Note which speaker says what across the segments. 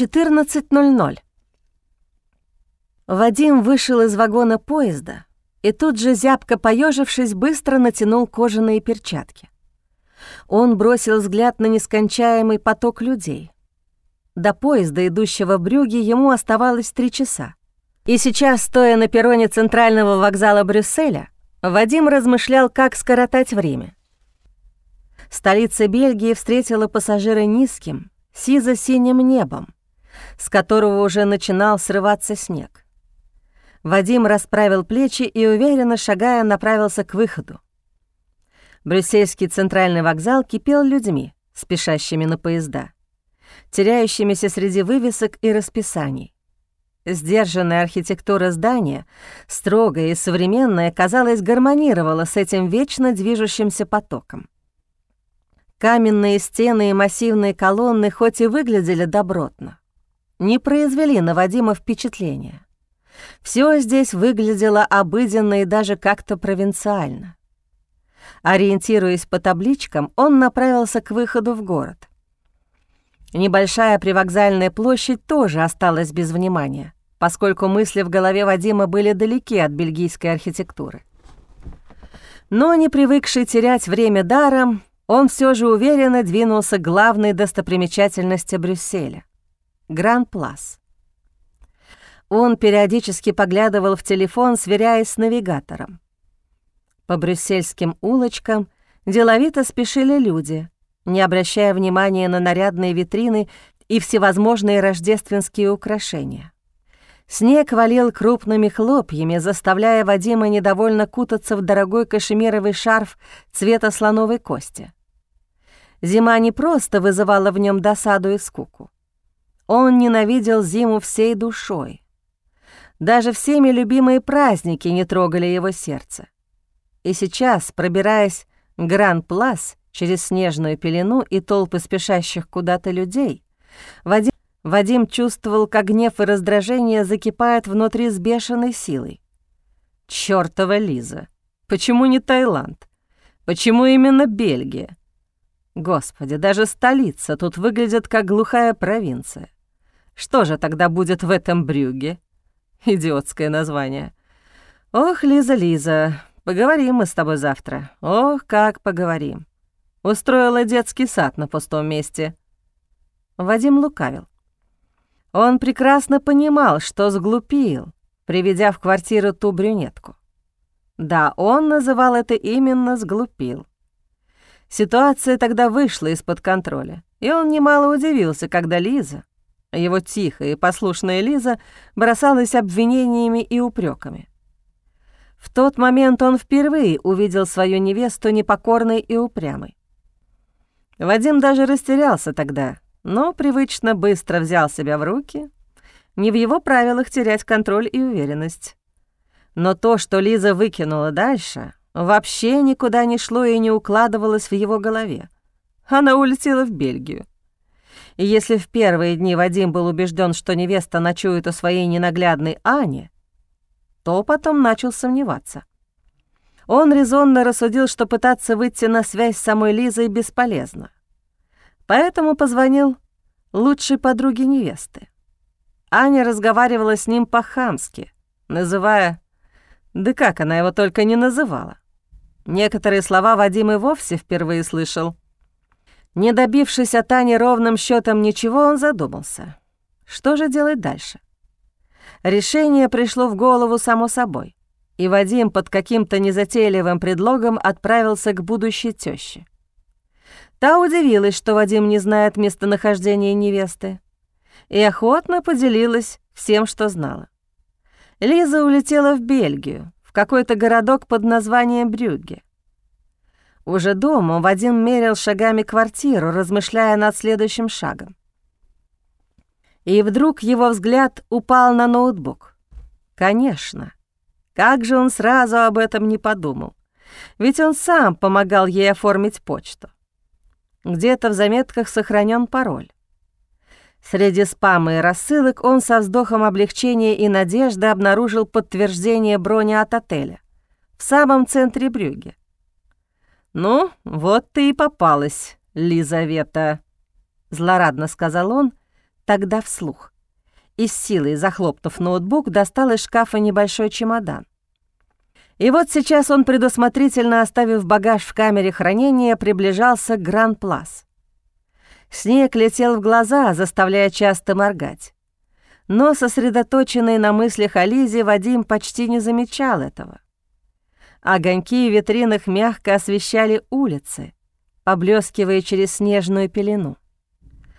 Speaker 1: 14.00. Вадим вышел из вагона поезда и тут же, зябко поежившись, быстро натянул кожаные перчатки. Он бросил взгляд на нескончаемый поток людей. До поезда, идущего в Брюге, ему оставалось три часа. И сейчас, стоя на перроне центрального вокзала Брюсселя, Вадим размышлял, как скоротать время. Столица Бельгии встретила пассажира низким, сизо-синим небом, с которого уже начинал срываться снег. Вадим расправил плечи и, уверенно шагая, направился к выходу. Брюссельский центральный вокзал кипел людьми, спешащими на поезда, теряющимися среди вывесок и расписаний. Сдержанная архитектура здания, строгая и современная, казалось, гармонировала с этим вечно движущимся потоком. Каменные стены и массивные колонны хоть и выглядели добротно, не произвели на Вадима впечатления. Все здесь выглядело обыденно и даже как-то провинциально. Ориентируясь по табличкам, он направился к выходу в город. Небольшая привокзальная площадь тоже осталась без внимания, поскольку мысли в голове Вадима были далеки от бельгийской архитектуры. Но не привыкший терять время даром, он все же уверенно двинулся к главной достопримечательности Брюсселя — Гран-Плас. Он периодически поглядывал в телефон, сверяясь с навигатором. По брюссельским улочкам деловито спешили люди — не обращая внимания на нарядные витрины и всевозможные рождественские украшения. Снег валил крупными хлопьями, заставляя Вадима недовольно кутаться в дорогой кашемировый шарф цвета слоновой кости. Зима не просто вызывала в нем досаду и скуку. Он ненавидел зиму всей душой. Даже всеми любимые праздники не трогали его сердце. И сейчас, пробираясь Гран-Плас, Через снежную пелену и толпы спешащих куда-то людей Вадим, Вадим чувствовал, как гнев и раздражение закипают внутри с бешеной силой. Чёртова Лиза! Почему не Таиланд? Почему именно Бельгия? Господи, даже столица тут выглядит как глухая провинция. Что же тогда будет в этом Брюге? Идиотское название. Ох, Лиза, Лиза, поговорим мы с тобой завтра. Ох, как поговорим. Устроила детский сад на пустом месте. Вадим лукавил. Он прекрасно понимал, что сглупил, приведя в квартиру ту брюнетку. Да, он называл это именно «сглупил». Ситуация тогда вышла из-под контроля, и он немало удивился, когда Лиза, его тихая и послушная Лиза, бросалась обвинениями и упреками. В тот момент он впервые увидел свою невесту непокорной и упрямой. Вадим даже растерялся тогда, но привычно быстро взял себя в руки. Не в его правилах терять контроль и уверенность. Но то, что Лиза выкинула дальше, вообще никуда не шло и не укладывалось в его голове. Она улетела в Бельгию. И если в первые дни Вадим был убежден, что невеста ночует у своей ненаглядной Ане, то потом начал сомневаться. Он резонно рассудил, что пытаться выйти на связь с самой Лизой бесполезно. Поэтому позвонил лучшей подруге невесты. Аня разговаривала с ним по-хамски, называя... Да как она его только не называла. Некоторые слова Вадим и вовсе впервые слышал. Не добившись от Ани ровным счетом ничего, он задумался. Что же делать дальше? Решение пришло в голову само собой и Вадим под каким-то незатейливым предлогом отправился к будущей тёще. Та удивилась, что Вадим не знает местонахождения невесты, и охотно поделилась всем, что знала. Лиза улетела в Бельгию, в какой-то городок под названием Брюгге. Уже дома Вадим мерил шагами квартиру, размышляя над следующим шагом. И вдруг его взгляд упал на ноутбук. Конечно, как же он сразу об этом не подумал? Ведь он сам помогал ей оформить почту. Где-то в заметках сохранен пароль. Среди спама и рассылок он со вздохом облегчения и надежды обнаружил подтверждение брони от отеля в самом центре Брюги. «Ну, вот ты и попалась, Лизавета», — злорадно сказал он, тогда вслух. И с силой, захлопнув ноутбук, достал из шкафа небольшой чемодан. И вот сейчас он, предусмотрительно оставив багаж в камере хранения, приближался к Гран-Плас. Снег летел в глаза, заставляя часто моргать. Но сосредоточенный на мыслях о Лизе Вадим почти не замечал этого. Огоньки в витринах мягко освещали улицы, поблескивая через снежную пелену.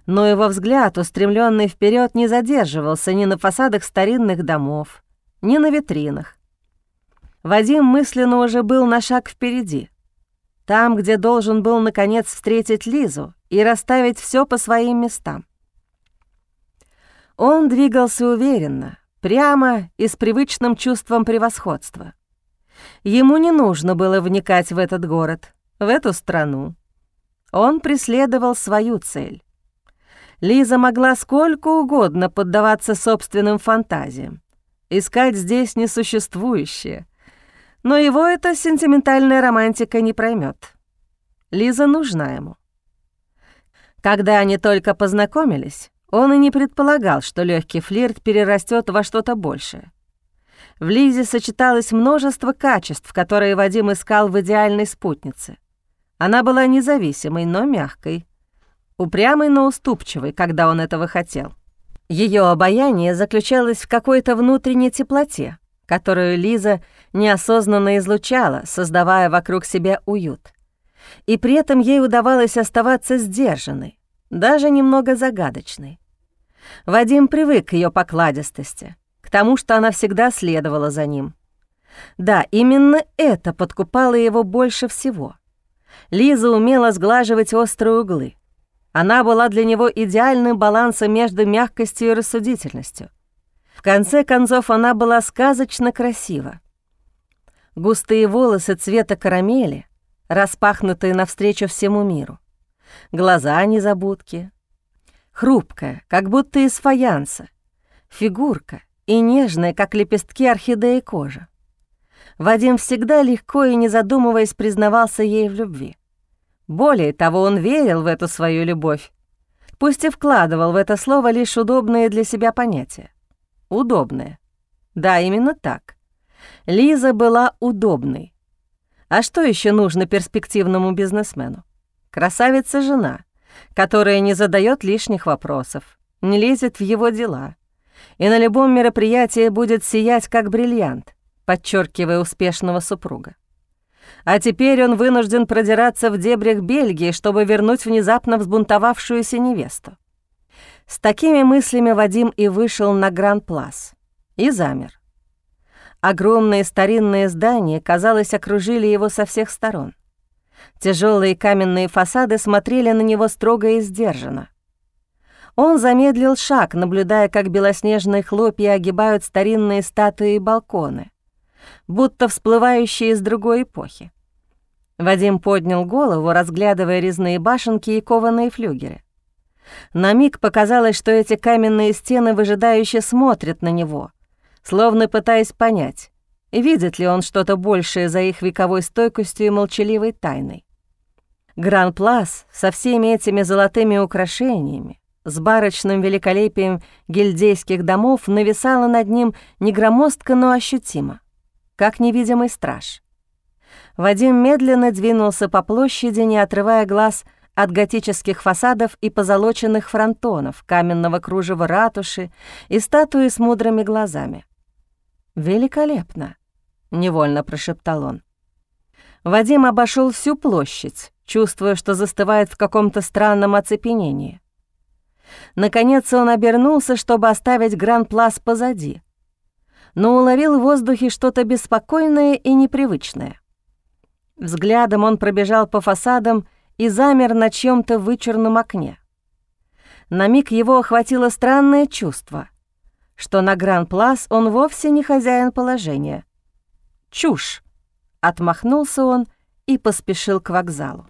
Speaker 1: Но его взгляд, устремленный вперед, не задерживался ни на фасадах старинных домов, ни на витринах. Вадим мысленно уже был на шаг впереди, там, где должен был, наконец, встретить Лизу и расставить все по своим местам. Он двигался уверенно, прямо и с привычным чувством превосходства. Ему не нужно было вникать в этот город, в эту страну. Он преследовал свою цель. Лиза могла сколько угодно поддаваться собственным фантазиям, искать здесь несуществующее, но его эта сентиментальная романтика не проймет. Лиза нужна ему. Когда они только познакомились, он и не предполагал, что легкий флирт перерастет во что-то большее. В Лизе сочеталось множество качеств, которые Вадим искал в идеальной спутнице. Она была независимой, но мягкой, упрямой, но уступчивой, когда он этого хотел. Ее обаяние заключалось в какой-то внутренней теплоте, которую Лиза неосознанно излучала, создавая вокруг себя уют. И при этом ей удавалось оставаться сдержанной, даже немного загадочной. Вадим привык к ее покладистости, тому, что она всегда следовала за ним. Да, именно это подкупало его больше всего. Лиза умела сглаживать острые углы. Она была для него идеальным балансом между мягкостью и рассудительностью. В конце концов, она была сказочно красива. Густые волосы цвета карамели, распахнутые навстречу всему миру. Глаза незабудки, хрупкая, как будто из фаянса, фигурка и нежная, как лепестки орхидеи кожа. Вадим всегда легко и не задумываясь признавался ей в любви. Более того, он верил в эту свою любовь, пусть и вкладывал в это слово лишь удобные для себя понятия. Удобные. Да, именно так. Лиза была удобной. А что еще нужно перспективному бизнесмену? Красавица-жена — которая не задает лишних вопросов, не лезет в его дела и на любом мероприятии будет сиять как бриллиант, подчеркивая успешного супруга. А теперь он вынужден продираться в дебрях Бельгии, чтобы вернуть внезапно взбунтовавшуюся невесту. С такими мыслями Вадим и вышел на Гран-Плас и замер. Огромные старинные здания, казалось, окружили его со всех сторон. Тяжелые каменные фасады смотрели на него строго и сдержанно. Он замедлил шаг, наблюдая, как белоснежные хлопья огибают старинные статуи и балконы, будто всплывающие из другой эпохи. Вадим поднял голову, разглядывая резные башенки и кованые флюгеры. На миг показалось, что эти каменные стены выжидающе смотрят на него, словно пытаясь понять, видит ли он что-то большее за их вековой стойкостью и молчаливой тайной. Гран-плас со всеми этими золотыми украшениями, с барочным великолепием гильдейских домов нависала над ним не громоздко, но ощутимо, как невидимый страж. Вадим медленно двинулся по площади, не отрывая глаз от готических фасадов и позолоченных фронтонов, каменного кружева ратуши и статуи с мудрыми глазами. «Великолепно!» — невольно прошептал он. Вадим обошел всю площадь, чувствуя, что застывает в каком-то странном оцепенении. Наконец он обернулся, чтобы оставить Гран-Плас позади, но уловил в воздухе что-то беспокойное и непривычное. Взглядом он пробежал по фасадам и замер на чьем то вычурном окне. На миг его охватило странное чувство, что на Гран-Плас он вовсе не хозяин положения. «Чушь!» — отмахнулся он и поспешил к вокзалу.